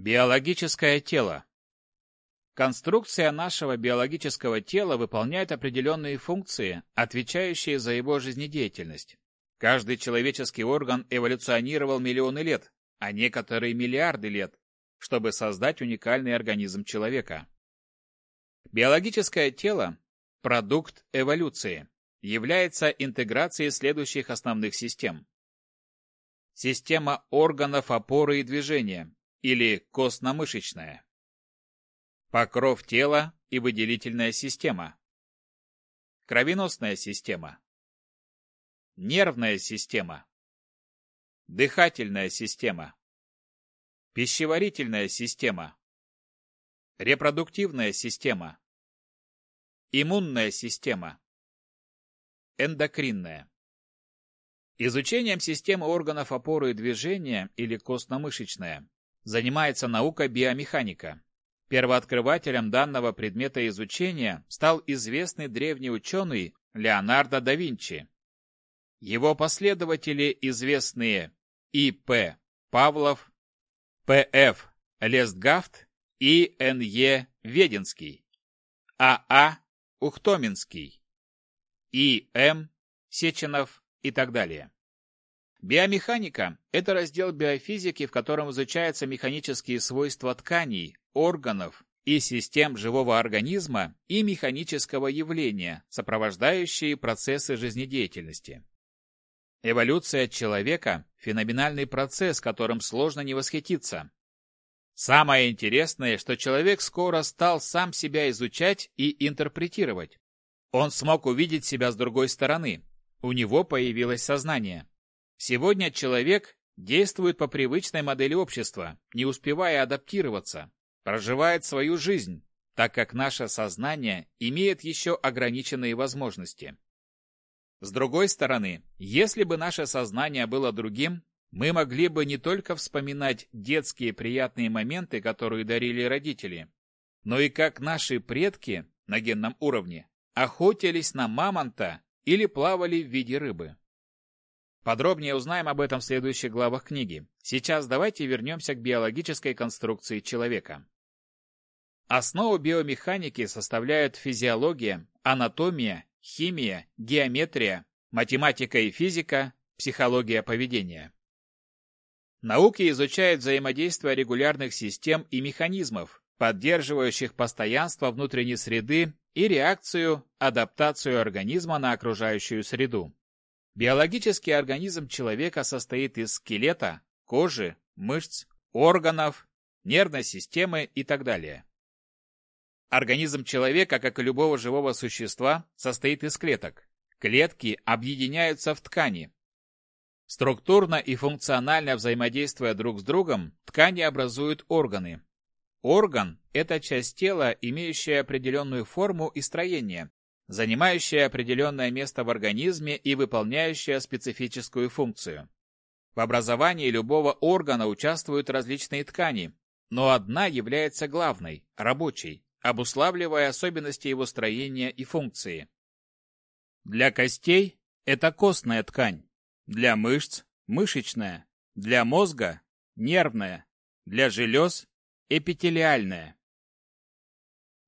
Биологическое тело. Конструкция нашего биологического тела выполняет определенные функции, отвечающие за его жизнедеятельность. Каждый человеческий орган эволюционировал миллионы лет, а некоторые миллиарды лет, чтобы создать уникальный организм человека. Биологическое тело – продукт эволюции, является интеграцией следующих основных систем. Система органов опоры и движения, или костно-мышечная. Покров тела и выделительная система. Кровеносная система. Нервная система. Дыхательная система. Пищеварительная система. Репродуктивная система. Иммунная система. Эндокринная. Изучением системы органов опоры и движения или костно-мышечная занимается наука биомеханика. Первооткрывателем данного предмета изучения стал известный древний ученый Леонардо да Винчи. Его последователи известные И.П. Павлов, П.Ф. Лесгафт и Н.Е. Введенский, А.А. Ухтоминский, И.М. Сеченов и так далее. Биомеханика – это раздел биофизики, в котором изучаются механические свойства тканей, органов и систем живого организма и механического явления, сопровождающие процессы жизнедеятельности. Эволюция человека – феноменальный процесс, которым сложно не восхититься. Самое интересное, что человек скоро стал сам себя изучать и интерпретировать. Он смог увидеть себя с другой стороны. У него появилось сознание. Сегодня человек действует по привычной модели общества, не успевая адаптироваться, проживает свою жизнь, так как наше сознание имеет еще ограниченные возможности. С другой стороны, если бы наше сознание было другим, мы могли бы не только вспоминать детские приятные моменты, которые дарили родители, но и как наши предки на генном уровне охотились на мамонта или плавали в виде рыбы. Подробнее узнаем об этом в следующих главах книги. Сейчас давайте вернемся к биологической конструкции человека. Основу биомеханики составляют физиология, анатомия химия, геометрия, математика и физика, психология поведения. Науки изучают взаимодействие регулярных систем и механизмов, поддерживающих постоянство внутренней среды и реакцию, адаптацию организма на окружающую среду. Биологический организм человека состоит из скелета, кожи, мышц, органов, нервной системы и так далее. Организм человека, как и любого живого существа, состоит из клеток. Клетки объединяются в ткани. Структурно и функционально взаимодействуя друг с другом, ткани образуют органы. Орган – это часть тела, имеющая определенную форму и строение, занимающая определенное место в организме и выполняющая специфическую функцию. В образовании любого органа участвуют различные ткани, но одна является главной – рабочей обуславливая особенности его строения и функции. Для костей это костная ткань, для мышц – мышечная, для мозга – нервная, для желез – эпителиальная.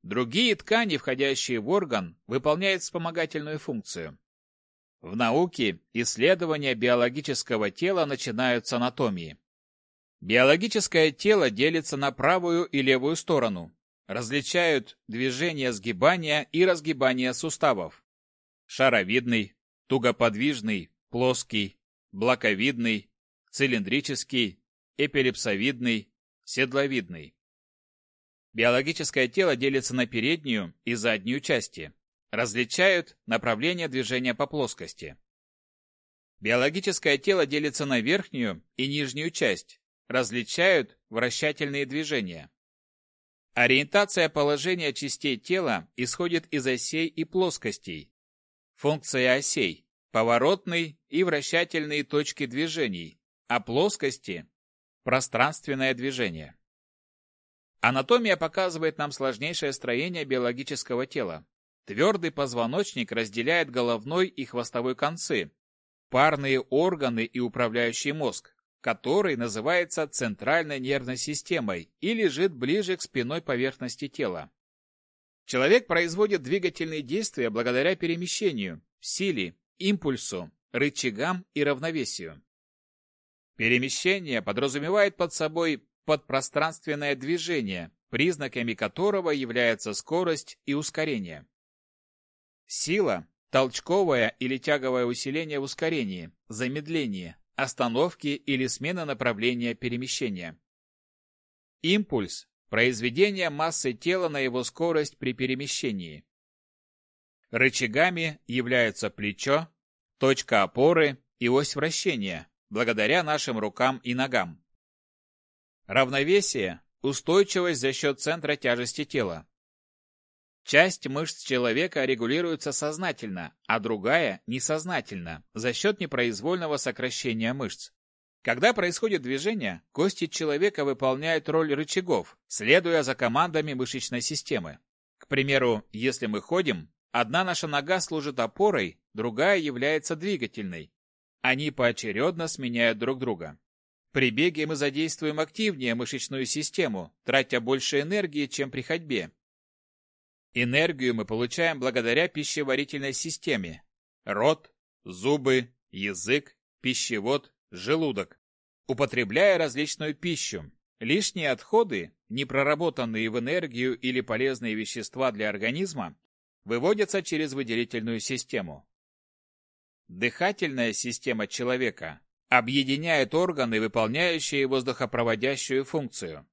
Другие ткани, входящие в орган, выполняют вспомогательную функцию. В науке исследования биологического тела начинают с анатомии. Биологическое тело делится на правую и левую сторону, различают движение сгибания и разгибания суставов. Шаровидный, тугоподвижный, плоский, блоковидный, цилиндрический, эпилипсовидный, седловидный. Биологическое тело делится на переднюю и заднюю части. Различают направление движения по плоскости. Биологическое тело делится на верхнюю и нижнюю часть. Различают вращательные движения. Ориентация положения частей тела исходит из осей и плоскостей. Функции осей – поворотные и вращательные точки движений, а плоскости – пространственное движение. Анатомия показывает нам сложнейшее строение биологического тела. Твердый позвоночник разделяет головной и хвостовой концы, парные органы и управляющий мозг, который называется центральной нервной системой и лежит ближе к спинной поверхности тела. Человек производит двигательные действия благодаря перемещению, силе, импульсу, рычагам и равновесию. Перемещение подразумевает под собой подпространственное движение, признаками которого являются скорость и ускорение. Сила – толчковое или тяговое усиление в ускорении, замедлении, остановки или смена направления перемещения. Импульс – произведение массы тела на его скорость при перемещении. Рычагами являются плечо, точка опоры и ось вращения, благодаря нашим рукам и ногам. Равновесие – устойчивость за счет центра тяжести тела. Часть мышц человека регулируется сознательно, а другая – несознательно, за счет непроизвольного сокращения мышц. Когда происходит движение, кости человека выполняют роль рычагов, следуя за командами мышечной системы. К примеру, если мы ходим, одна наша нога служит опорой, другая является двигательной. Они поочередно сменяют друг друга. При беге мы задействуем активнее мышечную систему, тратя больше энергии, чем при ходьбе, Энергию мы получаем благодаря пищеварительной системе. Рот, зубы, язык, пищевод, желудок. Употребляя различную пищу, лишние отходы, не проработанные в энергию или полезные вещества для организма, выводятся через выделительную систему. Дыхательная система человека объединяет органы, выполняющие воздухопроводящую функцию.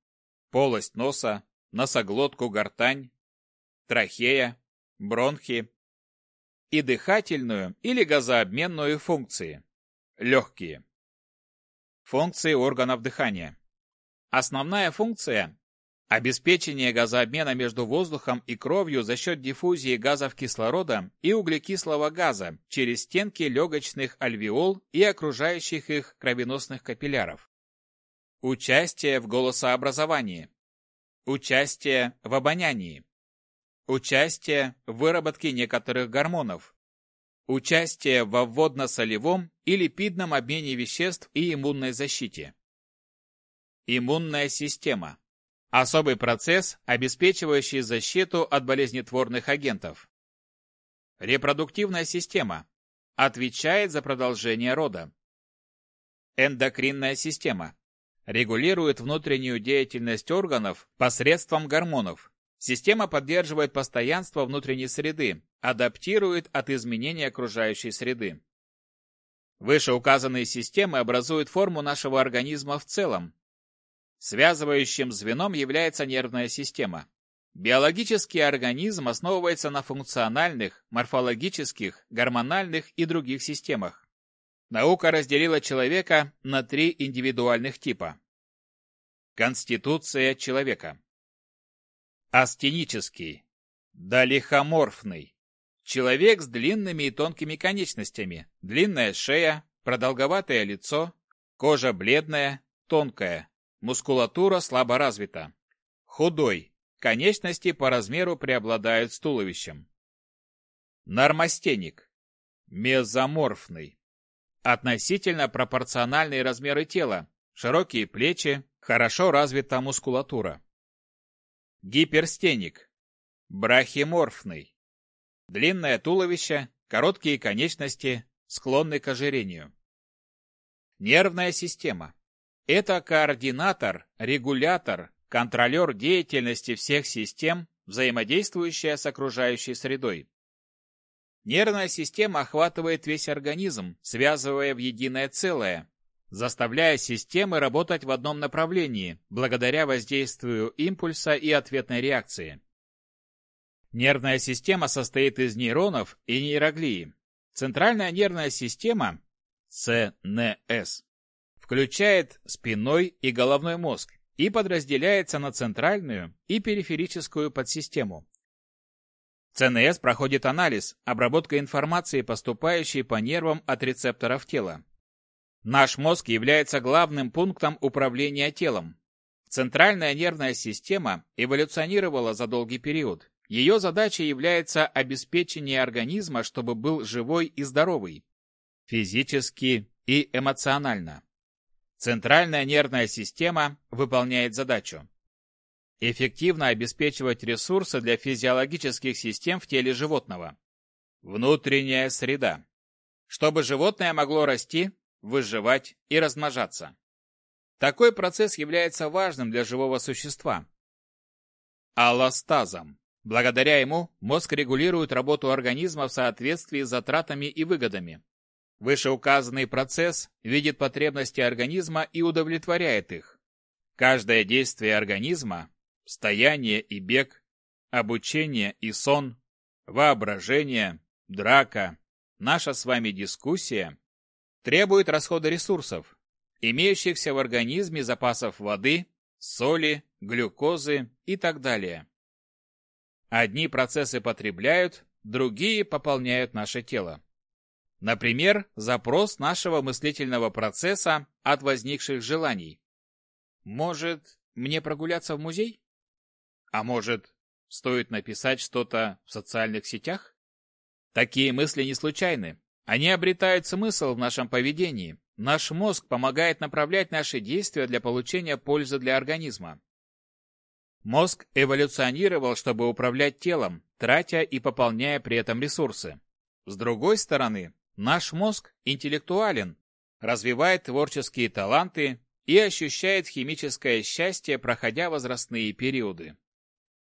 Полость носа, носоглотку, гортань, трахея, бронхи и дыхательную или газообменную функции. Легкие. Функции органов дыхания. Основная функция – обеспечение газообмена между воздухом и кровью за счет диффузии газов кислорода и углекислого газа через стенки легочных альвеол и окружающих их кровеносных капилляров. Участие в голосообразовании. Участие в обонянии. Участие в выработке некоторых гормонов. Участие во вводно-солевом и липидном обмене веществ и иммунной защите. Иммунная система. Особый процесс, обеспечивающий защиту от болезнетворных агентов. Репродуктивная система. Отвечает за продолжение рода. Эндокринная система. Регулирует внутреннюю деятельность органов посредством гормонов, Система поддерживает постоянство внутренней среды, адаптирует от изменения окружающей среды. Вышеуказанные системы образуют форму нашего организма в целом. Связывающим звеном является нервная система. Биологический организм основывается на функциональных, морфологических, гормональных и других системах. Наука разделила человека на три индивидуальных типа. Конституция человека. Астенический. Долихоморфный. Человек с длинными и тонкими конечностями, длинная шея, продолговатое лицо, кожа бледная, тонкая, мускулатура слабо развита. Худой. Конечности по размеру преобладают с туловищем. Нормостеник. Мезоморфный. Относительно пропорциональные размеры тела, широкие плечи, хорошо развита мускулатура. Гиперстеник. Брахиморфный. Длинное туловище, короткие конечности, склонны к ожирению. Нервная система. Это координатор, регулятор, контролер деятельности всех систем, взаимодействующая с окружающей средой. Нервная система охватывает весь организм, связывая в единое целое, заставляя системы работать в одном направлении, благодаря воздействию импульса и ответной реакции. Нервная система состоит из нейронов и нейроглии. Центральная нервная система, ЦНС, включает спинной и головной мозг и подразделяется на центральную и периферическую подсистему. ЦНС проходит анализ, обработка информации, поступающей по нервам от рецепторов тела. Наш мозг является главным пунктом управления телом. Центральная нервная система эволюционировала за долгий период. Ее задачей является обеспечение организма, чтобы был живой и здоровый, физически и эмоционально. Центральная нервная система выполняет задачу. Эффективно обеспечивать ресурсы для физиологических систем в теле животного. Внутренняя среда. Чтобы животное могло расти, выживать и размножаться. Такой процесс является важным для живого существа. Аллостазом. Благодаря ему мозг регулирует работу организма в соответствии с затратами и выгодами. Вышеуказанный процесс видит потребности организма и удовлетворяет их. Каждое действие организма – стояние и бег, обучение и сон, воображение, драка, наша с вами дискуссия – требует расхода ресурсов, имеющихся в организме запасов воды, соли, глюкозы и так далее. Одни процессы потребляют, другие пополняют наше тело. Например, запрос нашего мыслительного процесса от возникших желаний. Может, мне прогуляться в музей? А может, стоит написать что-то в социальных сетях? Такие мысли не случайны. Они обретают смысл в нашем поведении. Наш мозг помогает направлять наши действия для получения пользы для организма. Мозг эволюционировал, чтобы управлять телом, тратя и пополняя при этом ресурсы. С другой стороны, Наш мозг интеллектуален, развивает творческие таланты и ощущает химическое счастье, проходя возрастные периоды.